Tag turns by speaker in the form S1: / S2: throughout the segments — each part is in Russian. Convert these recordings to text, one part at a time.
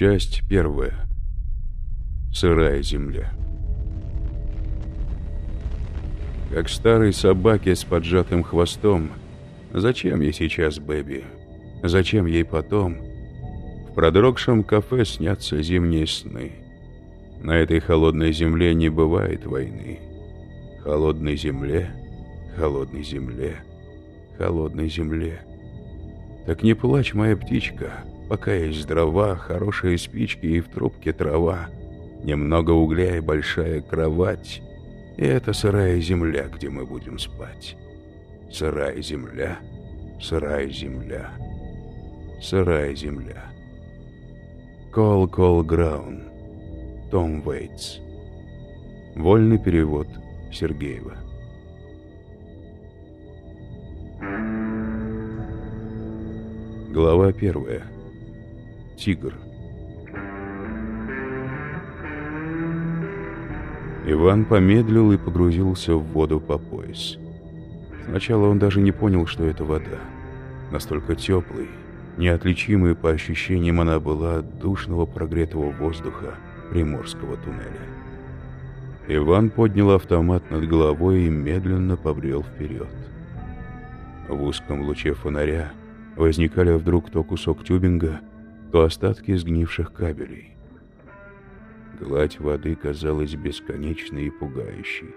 S1: Часть первая. Сырая земля. Как старой собаке с поджатым хвостом. Зачем ей сейчас Бэби? Зачем ей потом? В продрогшем кафе снятся зимние сны. На этой холодной земле не бывает войны. Холодной земле, холодной земле, холодной земле. Так не плачь, моя птичка, пока есть дрова, хорошие спички и в трубке трава, немного угля и большая кровать. И это сырая земля, где мы будем спать. Сырая земля, сырая земля, сырая земля. Call Call Ground. Том Вейтс. Вольный перевод Сергеева. Глава первая. Тигр. Иван помедлил и погрузился в воду по пояс. Сначала он даже не понял, что это вода. Настолько теплой, неотличимой по ощущениям она была от душного прогретого воздуха Приморского туннеля. Иван поднял автомат над головой и медленно побрел вперед. В узком луче фонаря возникали вдруг то кусок тюбинга, то остатки сгнивших кабелей. Гладь воды казалась бесконечной и пугающей.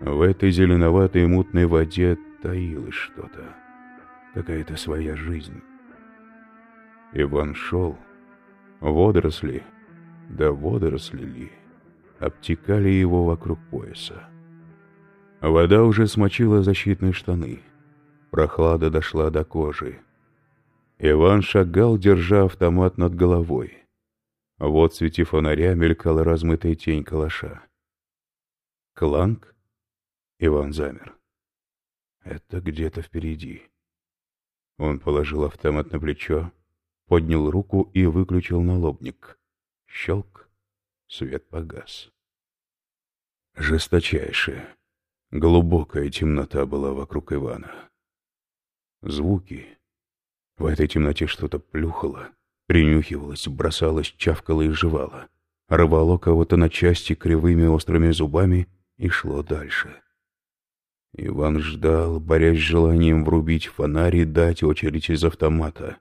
S1: В этой зеленоватой мутной воде таилось что-то, какая-то своя жизнь. Иван шел, водоросли, да водоросли ли, обтекали его вокруг пояса. Вода уже смочила защитные штаны — Прохлада дошла до кожи. Иван шагал, держа автомат над головой. В свете фонаря мелькала размытая тень калаша. Кланг? Иван замер. Это где-то впереди. Он положил автомат на плечо, поднял руку и выключил налобник. Щелк, свет погас. Жесточайшая, глубокая темнота была вокруг Ивана. Звуки. В этой темноте что-то плюхало, принюхивалось, бросалось, чавкало и жевало. Рвало кого-то на части кривыми острыми зубами и шло дальше. Иван ждал, борясь с желанием врубить фонарь и дать очередь из автомата.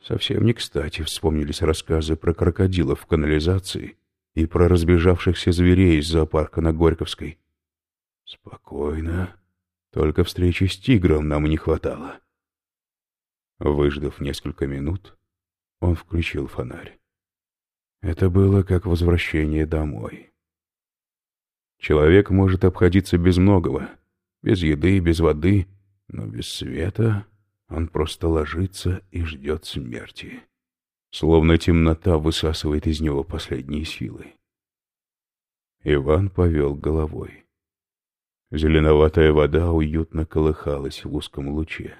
S1: Совсем не кстати вспомнились рассказы про крокодилов в канализации и про разбежавшихся зверей из зоопарка на Горьковской. Спокойно. Только встречи с тигром нам не хватало. Выждав несколько минут, он включил фонарь. Это было как возвращение домой. Человек может обходиться без многого, без еды, без воды, но без света он просто ложится и ждет смерти. Словно темнота высасывает из него последние силы. Иван повел головой. Зеленоватая вода уютно колыхалась в узком луче.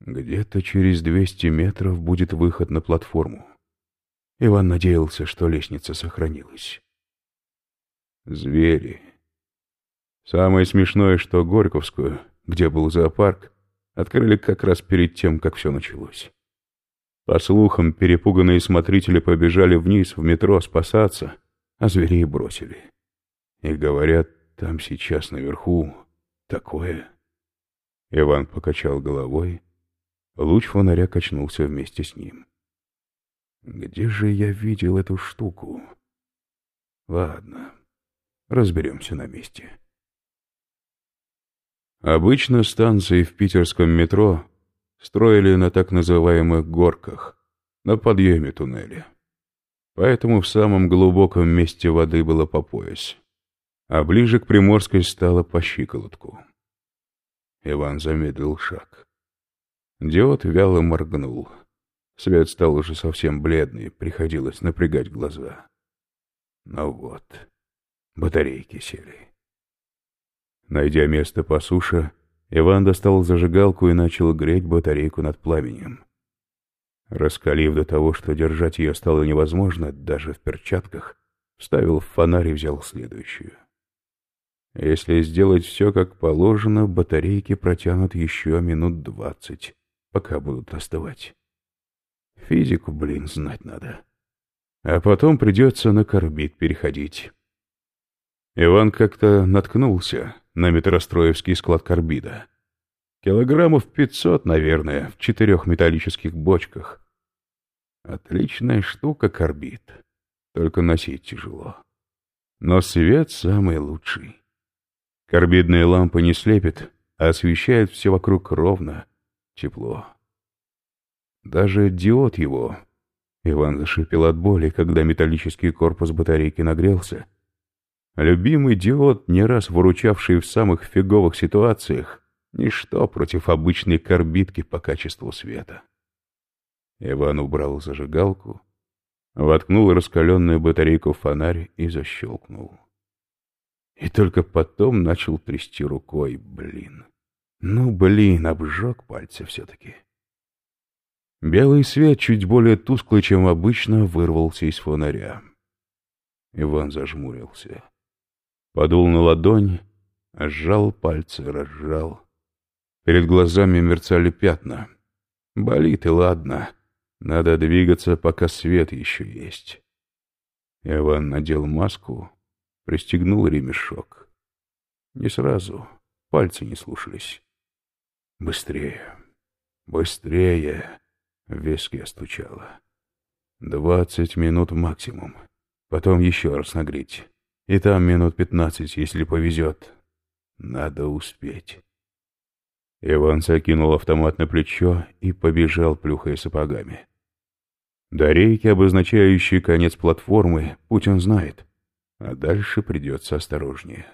S1: Где-то через двести метров будет выход на платформу. Иван надеялся, что лестница сохранилась. Звери. Самое смешное, что Горьковскую, где был зоопарк, открыли как раз перед тем, как все началось. По слухам, перепуганные смотрители побежали вниз в метро спасаться, а зверей бросили. И говорят, там сейчас наверху такое. Иван покачал головой. Луч фонаря качнулся вместе с ним. Где же я видел эту штуку? Ладно, разберемся на месте. Обычно станции в питерском метро строили на так называемых горках, на подъеме туннеля. Поэтому в самом глубоком месте воды было по пояс а ближе к Приморской стало по щиколотку. Иван замедлил шаг. Диод вяло моргнул. Свет стал уже совсем бледный, приходилось напрягать глаза. Ну вот, батарейки сели. Найдя место по суше, Иван достал зажигалку и начал греть батарейку над пламенем. Раскалив до того, что держать ее стало невозможно, даже в перчатках, вставил в фонарь и взял следующую. Если сделать все как положено, батарейки протянут еще минут двадцать, пока будут остывать. Физику, блин, знать надо. А потом придется на корбит переходить. Иван как-то наткнулся на метростроевский склад карбида. Килограммов пятьсот, наверное, в четырех металлических бочках. Отличная штука карбид. Только носить тяжело. Но свет самый лучший. Карбидные лампы не слепят, а освещают все вокруг ровно, тепло. Даже диод его... Иван зашипел от боли, когда металлический корпус батарейки нагрелся. Любимый диод, не раз выручавший в самых фиговых ситуациях, Ничто против обычной карбидки по качеству света. Иван убрал зажигалку, воткнул раскаленную батарейку в фонарь и защелкнул. И только потом начал трясти рукой, блин. Ну, блин, обжег пальцы все-таки. Белый свет, чуть более тусклый, чем обычно, вырвался из фонаря. Иван зажмурился. Подул на ладонь, сжал пальцы, разжал. Перед глазами мерцали пятна. Болит и ладно. Надо двигаться, пока свет еще есть. Иван надел маску, пристегнул ремешок. Не сразу, пальцы не слушались. Быстрее, быстрее, в виске стучало. Двадцать минут максимум. Потом еще раз нагреть. И там минут пятнадцать, если повезет. Надо успеть. Иван закинул автомат на плечо и побежал, плюхая сапогами. До рейки, обозначающей конец платформы, путь он знает, а дальше придется осторожнее.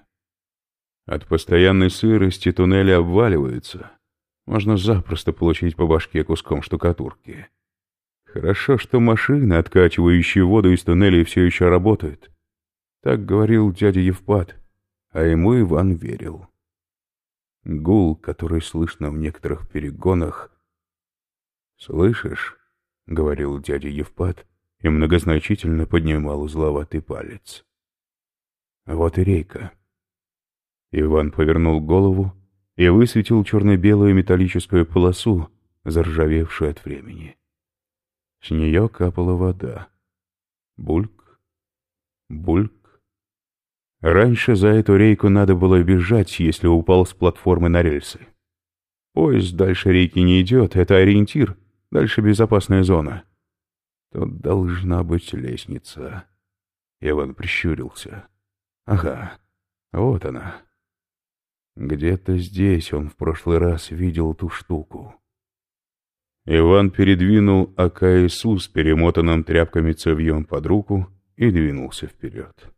S1: От постоянной сырости туннели обваливаются. Можно запросто получить по башке куском штукатурки. Хорошо, что машины, откачивающие воду из туннелей, все еще работают. Так говорил дядя Евпат, а ему Иван верил. Гул, который слышно в некоторых перегонах. «Слышишь?» — говорил дядя Евпат и многозначительно поднимал узловатый палец. «Вот и рейка». Иван повернул голову и высветил черно-белую металлическую полосу, заржавевшую от времени. С нее капала вода. Бульк, бульк, Раньше за эту рейку надо было бежать, если упал с платформы на рельсы. Поезд дальше рейки не идет, это ориентир, дальше безопасная зона. Тут должна быть лестница. Иван прищурился. Ага, вот она. Где-то здесь он в прошлый раз видел ту штуку. Иван передвинул АКСУ с перемотанным тряпками цевьем под руку и двинулся вперед.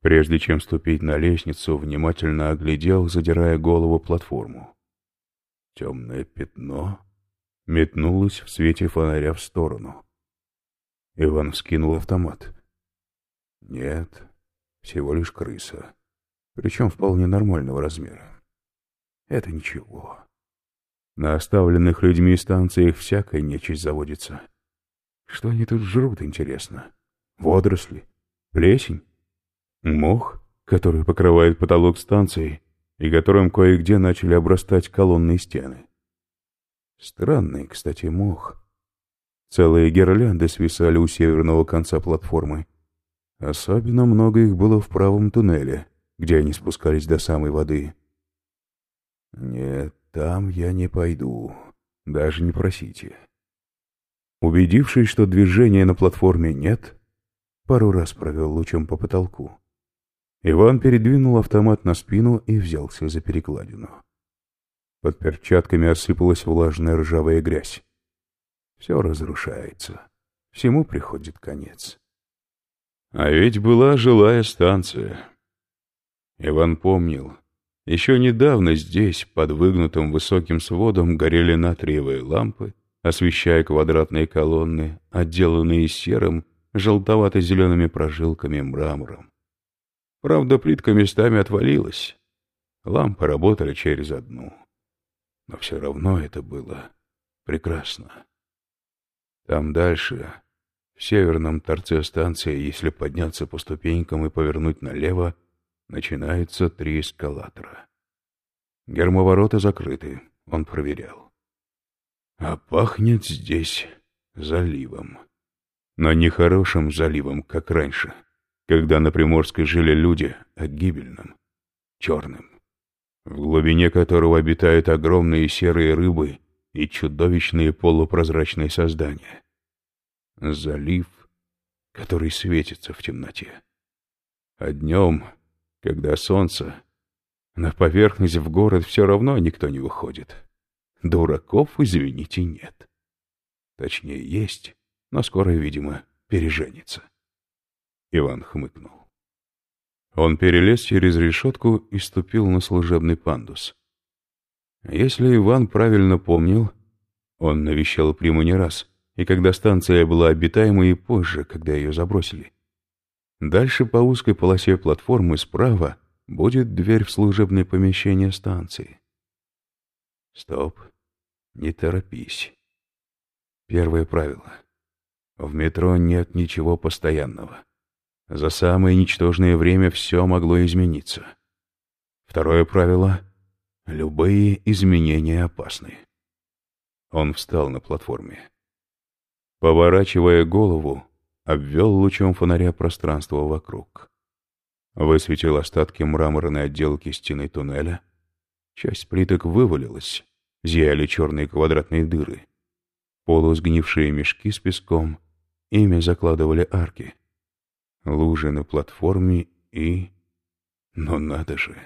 S1: Прежде чем ступить на лестницу, внимательно оглядел, задирая голову платформу. Темное пятно метнулось в свете фонаря в сторону. Иван вскинул автомат. Нет, всего лишь крыса. Причем вполне нормального размера. Это ничего. На оставленных людьми станциях всякая нечисть заводится. Что они тут жрут, интересно? Водоросли? Плесень? Мох, который покрывает потолок станции и которым кое-где начали обрастать колонные стены. Странный, кстати, мох. Целые гирлянды свисали у северного конца платформы. Особенно много их было в правом туннеле, где они спускались до самой воды. Нет, там я не пойду. Даже не просите. Убедившись, что движения на платформе нет, пару раз провел лучом по потолку. Иван передвинул автомат на спину и взялся за перекладину. Под перчатками осыпалась влажная ржавая грязь. Все разрушается. Всему приходит конец. А ведь была жилая станция. Иван помнил. Еще недавно здесь, под выгнутым высоким сводом, горели натриевые лампы, освещая квадратные колонны, отделанные серым, желтовато-зелеными прожилками мрамором. Правда, плитка местами отвалилась. Лампы работали через одну. Но все равно это было прекрасно. Там дальше, в северном торце станции, если подняться по ступенькам и повернуть налево, начинаются три эскалатора. Гермоворота закрыты, он проверял. А пахнет здесь заливом. Но не хорошим заливом, как раньше, когда на Приморской жили люди, а гибельным, черным, в глубине которого обитают огромные серые рыбы и чудовищные полупрозрачные создания. Залив, который светится в темноте. А днем, когда солнце, на поверхность в город все равно никто не выходит. Дураков, извините, нет. Точнее, есть, но скоро, видимо, переженится. Иван хмыкнул. Он перелез через решетку и ступил на служебный пандус. Если Иван правильно помнил, он навещал Приму не раз, и когда станция была обитаемой, и позже, когда ее забросили. Дальше по узкой полосе платформы справа будет дверь в служебное помещение станции. Стоп, не торопись. Первое правило. В метро нет ничего постоянного. За самое ничтожное время все могло измениться. Второе правило — любые изменения опасны. Он встал на платформе. Поворачивая голову, обвел лучом фонаря пространство вокруг. Высветил остатки мраморной отделки стены туннеля. Часть плиток вывалилась, зияли черные квадратные дыры. Полусгнившие мешки с песком, ими закладывали арки лужи на платформе и... Но надо же!